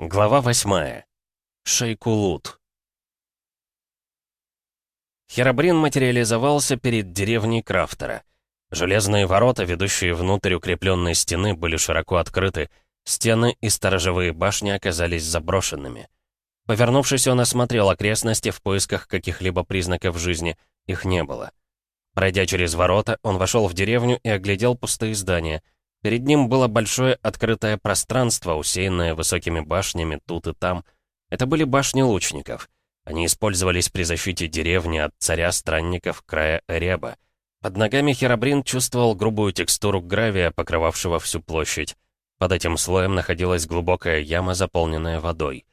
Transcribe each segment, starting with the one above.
Глава восьмая. Шейкулут. Херабрин материализовался перед деревней Крафтера. Железные ворота, ведущие внутрь укрепленной стены, были широко открыты. Стены и сторожевые башни оказались заброшенными. Повернувшись, он осмотрел окрестности в поисках каких-либо признаков жизни. Их не было. Пройдя через ворота, он вошел в деревню и оглядел пустые здания — Перед ним было большое открытое пространство, усеянное высокими башнями тут и там. Это были башни лучников. Они использовались при защите деревни от царя-странников края Эреба. Под ногами Херабрин чувствовал грубую текстуру гравия, покрывавшего всю площадь. Под этим слоем находилась глубокая яма, заполненная водой.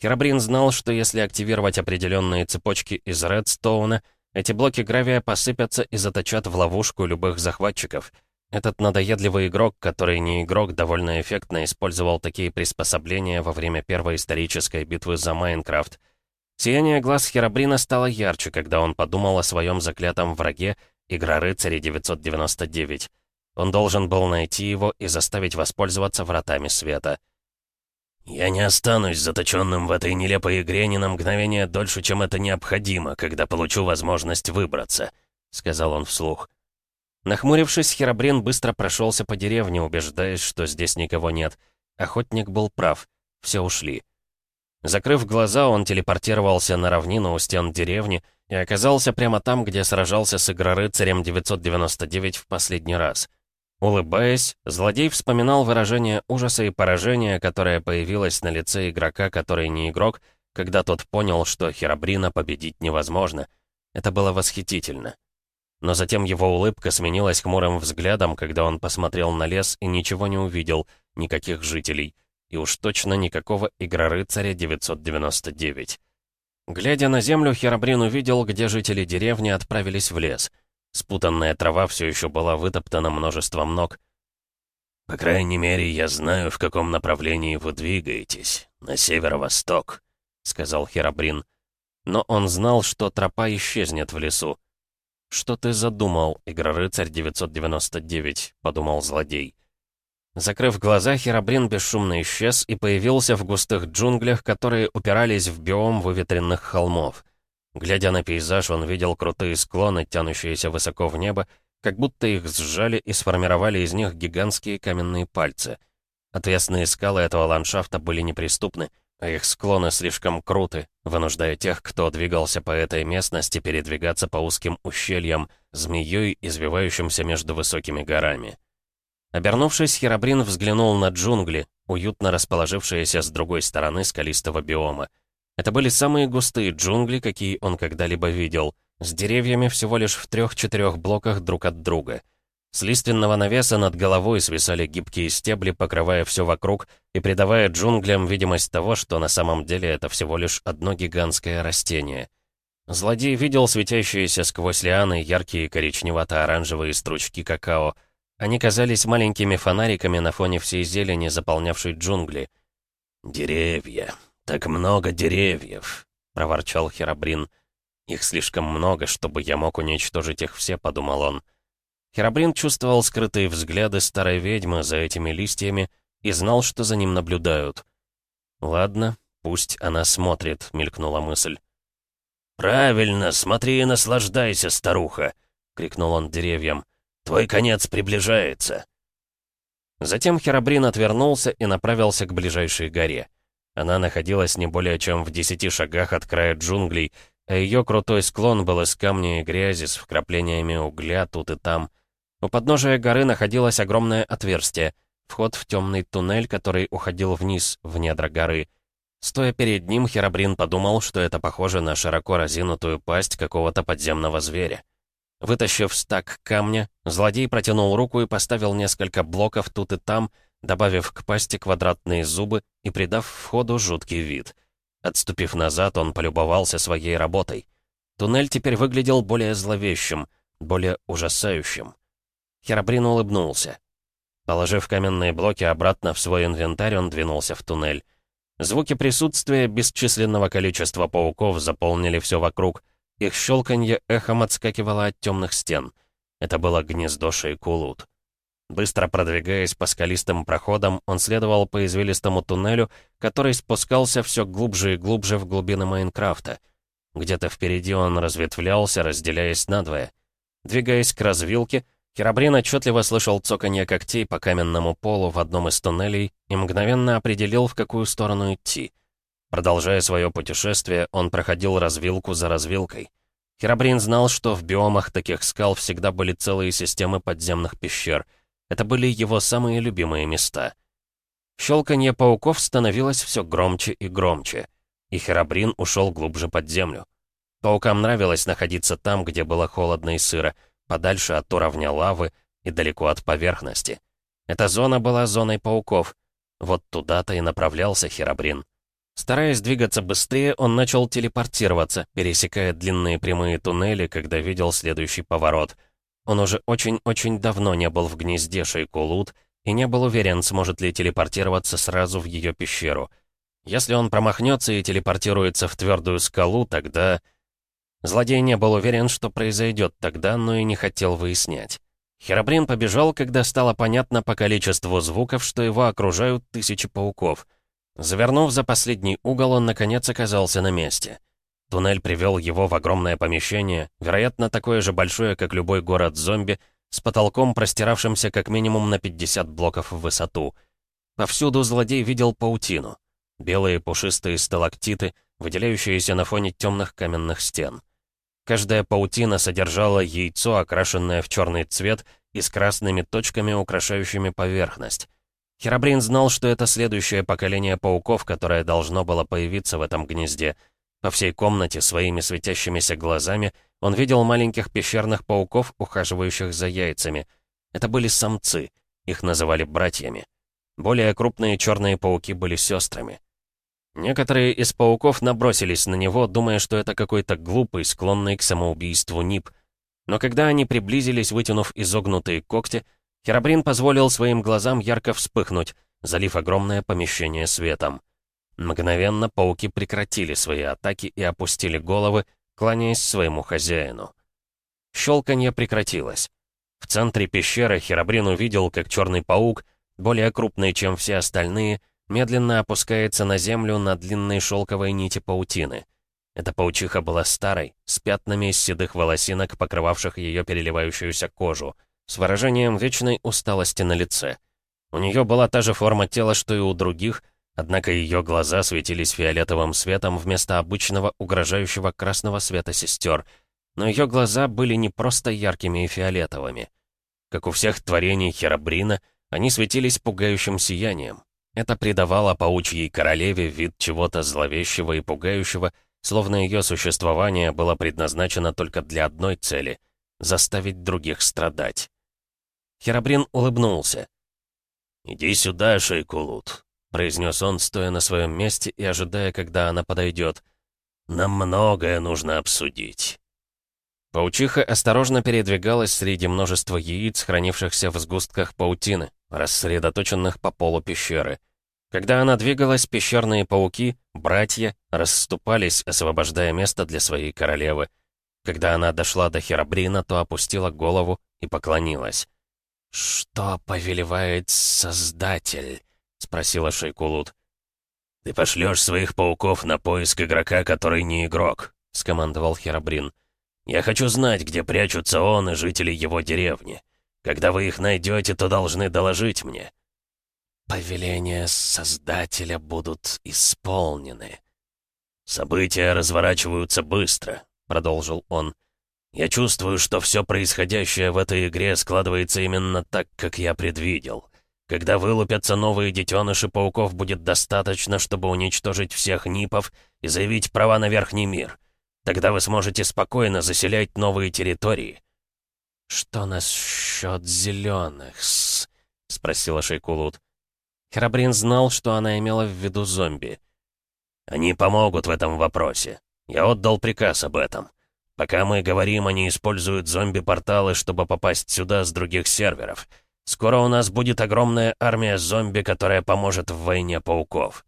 Херабрин знал, что если активировать определенные цепочки из Редстоуна, эти блоки гравия посыпятся и заточат в ловушку любых захватчиков — этот надоедливый игрок, который не игрок, довольно эффектно использовал такие приспособления во время первой исторической битвы за Майнкрафт. Сияние глаз Херабрина стало ярче, когда он подумал о своем заклятом враге, Игра-рыцаре 999. Он должен был найти его и заставить воспользоваться вратами света. «Я не останусь заточенным в этой нелепой игре ни на мгновение дольше, чем это необходимо, когда получу возможность выбраться», — сказал он вслух. Нахмурившись, Херабрин быстро прошелся по деревне, убеждаясь, что здесь никого нет. Охотник был прав. Все ушли. Закрыв глаза, он телепортировался на равнину у стен деревни и оказался прямо там, где сражался с Игрорыцарем 999 в последний раз. Улыбаясь, злодей вспоминал выражение ужаса и поражения, которое появилось на лице игрока, который не игрок, когда тот понял, что Херабрина победить невозможно. Это было восхитительно. Но затем его улыбка сменилась хмурым взглядом, когда он посмотрел на лес и ничего не увидел, никаких жителей. И уж точно никакого Игрорыцаря 999. Глядя на землю, Херабрин увидел, где жители деревни отправились в лес. Спутанная трава все еще была вытоптана множеством ног. «По крайней мере, я знаю, в каком направлении вы двигаетесь. На северо-восток», — сказал Херабрин. Но он знал, что тропа исчезнет в лесу. «Что ты задумал, Игрорыцарь 999?» — подумал злодей. Закрыв глаза, Херабрин бесшумно исчез и появился в густых джунглях, которые упирались в биом выветренных холмов. Глядя на пейзаж, он видел крутые склоны, тянущиеся высоко в небо, как будто их сжали и сформировали из них гигантские каменные пальцы. Отвесные скалы этого ландшафта были неприступны — а их склоны слишком круты, вынуждая тех, кто двигался по этой местности, передвигаться по узким ущельям, змеей, извивающимся между высокими горами. Обернувшись, Херабрин взглянул на джунгли, уютно расположившиеся с другой стороны скалистого биома. Это были самые густые джунгли, какие он когда-либо видел, с деревьями всего лишь в трех-четырех блоках друг от друга — с лиственного навеса над головой свисали гибкие стебли, покрывая все вокруг и придавая джунглям видимость того, что на самом деле это всего лишь одно гигантское растение. Злодей видел светящиеся сквозь лианы яркие коричневато-оранжевые стручки какао. Они казались маленькими фонариками на фоне всей зелени, заполнявшей джунгли. «Деревья! Так много деревьев!» — проворчал Херабрин. «Их слишком много, чтобы я мог уничтожить их все», — подумал он. Херабрин чувствовал скрытые взгляды старой ведьмы за этими листьями и знал, что за ним наблюдают. «Ладно, пусть она смотрит», — мелькнула мысль. «Правильно, смотри и наслаждайся, старуха!» — крикнул он деревьям. «Твой конец приближается!» Затем Херабрин отвернулся и направился к ближайшей горе. Она находилась не более чем в десяти шагах от края джунглей, а ее крутой склон был из камня и грязи с вкраплениями угля тут и там — у подножия горы находилось огромное отверстие, вход в темный туннель, который уходил вниз, в недра горы. Стоя перед ним, Херабрин подумал, что это похоже на широко разинутую пасть какого-то подземного зверя. Вытащив стак камня, злодей протянул руку и поставил несколько блоков тут и там, добавив к пасти квадратные зубы и придав входу жуткий вид. Отступив назад, он полюбовался своей работой. Туннель теперь выглядел более зловещим, более ужасающим. Херабрин улыбнулся. Положив каменные блоки обратно в свой инвентарь, он двинулся в туннель. Звуки присутствия бесчисленного количества пауков заполнили все вокруг. Их щелканье эхом отскакивало от темных стен. Это было гнездо Шейкулут. Быстро продвигаясь по скалистым проходам, он следовал по извилистому туннелю, который спускался все глубже и глубже в глубины Майнкрафта. Где-то впереди он разветвлялся, разделяясь надвое. Двигаясь к развилке, Херабрин отчетливо слышал цоканье когтей по каменному полу в одном из туннелей и мгновенно определил, в какую сторону идти. Продолжая свое путешествие, он проходил развилку за развилкой. Херабрин знал, что в биомах таких скал всегда были целые системы подземных пещер — это были его самые любимые места. Щелканье пауков становилось все громче и громче, и Херабрин ушел глубже под землю. Паукам нравилось находиться там, где было холодно и сыро, подальше от уровня лавы и далеко от поверхности. Эта зона была зоной пауков. Вот туда-то и направлялся Херабрин. Стараясь двигаться быстрее, он начал телепортироваться, пересекая длинные прямые туннели, когда видел следующий поворот — он уже очень-очень давно не был в гнезде Шейкулут и не был уверен, сможет ли телепортироваться сразу в ее пещеру. Если он промахнется и телепортируется в твердую скалу, тогда... Злодей не был уверен, что произойдет тогда, но и не хотел выяснять. Херабрин побежал, когда стало понятно по количеству звуков, что его окружают тысячи пауков. Завернув за последний угол, он наконец оказался на месте. Туннель привел его в огромное помещение, вероятно, такое же большое, как любой город-зомби, с потолком, простиравшимся как минимум на 50 блоков в высоту. Повсюду злодей видел паутину. Белые пушистые сталактиты, выделяющиеся на фоне темных каменных стен. Каждая паутина содержала яйцо, окрашенное в черный цвет и с красными точками, украшающими поверхность. Херабрин знал, что это следующее поколение пауков, которое должно было появиться в этом гнезде — по всей комнате своими светящимися глазами он видел маленьких пещерных пауков, ухаживающих за яйцами. Это были самцы, их называли братьями. Более крупные черные пауки были сестрами. Некоторые из пауков набросились на него, думая, что это какой-то глупый, склонный к самоубийству нип. Но когда они приблизились, вытянув изогнутые когти, Херабрин позволил своим глазам ярко вспыхнуть, залив огромное помещение светом. Мгновенно пауки прекратили свои атаки и опустили головы, кланяясь своему хозяину. Щелканье прекратилось. В центре пещеры Херабрин увидел, как черный паук, более крупный, чем все остальные, медленно опускается на землю на длинной шелковой нити паутины. Эта паучиха была старой, с пятнами из седых волосинок, покрывавших ее переливающуюся кожу, с выражением вечной усталости на лице. У нее была та же форма тела, что и у других — Однако ее глаза светились фиолетовым светом вместо обычного угрожающего красного света сестер. Но ее глаза были не просто яркими и фиолетовыми. Как у всех творений Херабрина, они светились пугающим сиянием. Это придавало паучьей королеве вид чего-то зловещего и пугающего, словно ее существование было предназначено только для одной цели — заставить других страдать. Херабрин улыбнулся. «Иди сюда, Шейкулут произнес он, стоя на своем месте и ожидая, когда она подойдет. «Нам многое нужно обсудить». Паучиха осторожно передвигалась среди множества яиц, хранившихся в сгустках паутины, рассредоточенных по полу пещеры. Когда она двигалась, пещерные пауки, братья, расступались, освобождая место для своей королевы. Когда она дошла до Херабрина, то опустила голову и поклонилась. «Что повелевает Создатель?» спросила Шейкулут. «Ты пошлешь своих пауков на поиск игрока, который не игрок», — скомандовал Херабрин. «Я хочу знать, где прячутся он и жители его деревни. Когда вы их найдете, то должны доложить мне». «Повеления Создателя будут исполнены». «События разворачиваются быстро», — продолжил он. «Я чувствую, что все происходящее в этой игре складывается именно так, как я предвидел. Когда вылупятся новые детеныши, пауков будет достаточно, чтобы уничтожить всех нипов и заявить права на верхний мир. Тогда вы сможете спокойно заселять новые территории. «Что насчет зеленых?» — спросила Шейкулут. Храбрин знал, что она имела в виду зомби. «Они помогут в этом вопросе. Я отдал приказ об этом. Пока мы говорим, они используют зомби-порталы, чтобы попасть сюда с других серверов». Скоро у нас будет огромная армия зомби, которая поможет в войне пауков».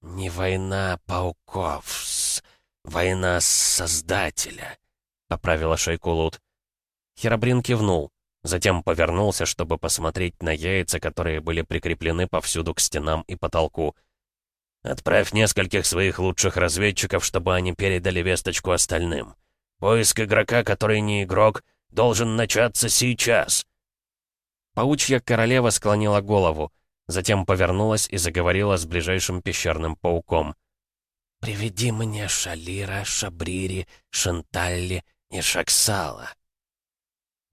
«Не война пауков, война Создателя», — поправила Шейкулут. Херабрин кивнул. Затем повернулся, чтобы посмотреть на яйца, которые были прикреплены повсюду к стенам и потолку. «Отправь нескольких своих лучших разведчиков, чтобы они передали весточку остальным. Поиск игрока, который не игрок, должен начаться сейчас!» Паучья королева склонила голову, затем повернулась и заговорила с ближайшим пещерным пауком. «Приведи мне Шалира, Шабрири, Шанталли и Шаксала».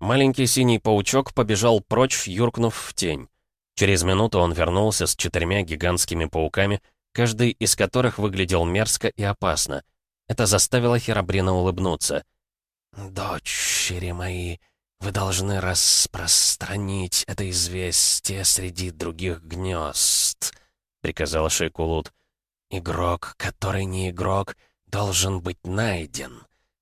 Маленький синий паучок побежал прочь, юркнув в тень. Через минуту он вернулся с четырьмя гигантскими пауками, каждый из которых выглядел мерзко и опасно. Это заставило Херабрина улыбнуться. «Дочери мои, вы должны распространить это известие среди других гнезд», — приказал Шейкулут. «Игрок, который не игрок, должен быть найден.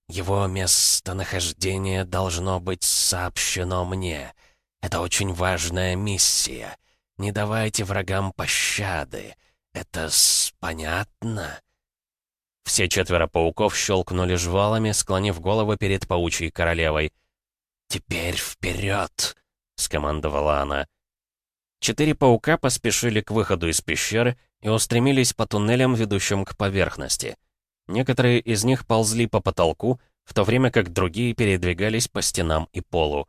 Его местонахождение должно быть сообщено мне. Это очень важная миссия. Не давайте врагам пощады. Это понятно?» Все четверо пауков щелкнули жвалами, склонив головы перед паучьей королевой. «Теперь вперед!» — скомандовала она. Четыре паука поспешили к выходу из пещеры и устремились по туннелям, ведущим к поверхности. Некоторые из них ползли по потолку, в то время как другие передвигались по стенам и полу.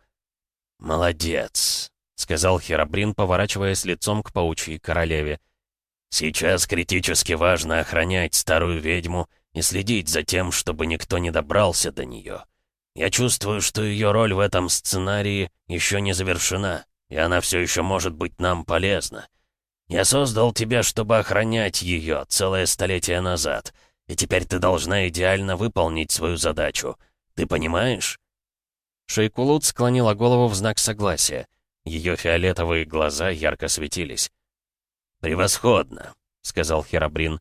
«Молодец», — сказал Херабрин, поворачиваясь лицом к паучьей королеве. «Сейчас критически важно охранять старую ведьму и следить за тем, чтобы никто не добрался до нее. Я чувствую, что ее роль в этом сценарии еще не завершена, и она все еще может быть нам полезна. Я создал тебя, чтобы охранять ее целое столетие назад — и теперь ты должна идеально выполнить свою задачу. Ты понимаешь?» Шейкулут склонила голову в знак согласия. Ее фиолетовые глаза ярко светились. «Превосходно», — сказал Херабрин.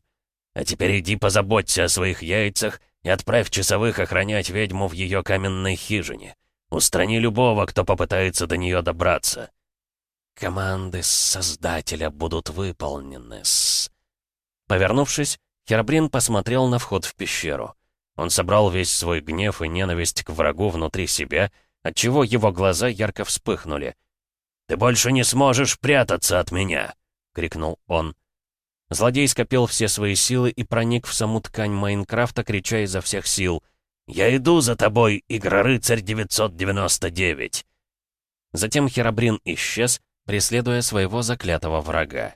«А теперь иди позаботься о своих яйцах и отправь часовых охранять ведьму в ее каменной хижине. Устрани любого, кто попытается до нее добраться». «Команды Создателя будут выполнены с...» Повернувшись, Херабрин посмотрел на вход в пещеру. Он собрал весь свой гнев и ненависть к врагу внутри себя, отчего его глаза ярко вспыхнули. «Ты больше не сможешь прятаться от меня!» — крикнул он. Злодей скопил все свои силы и проник в саму ткань Майнкрафта, крича изо всех сил. «Я иду за тобой, Игрорыцарь 999!» Затем Херабрин исчез, преследуя своего заклятого врага.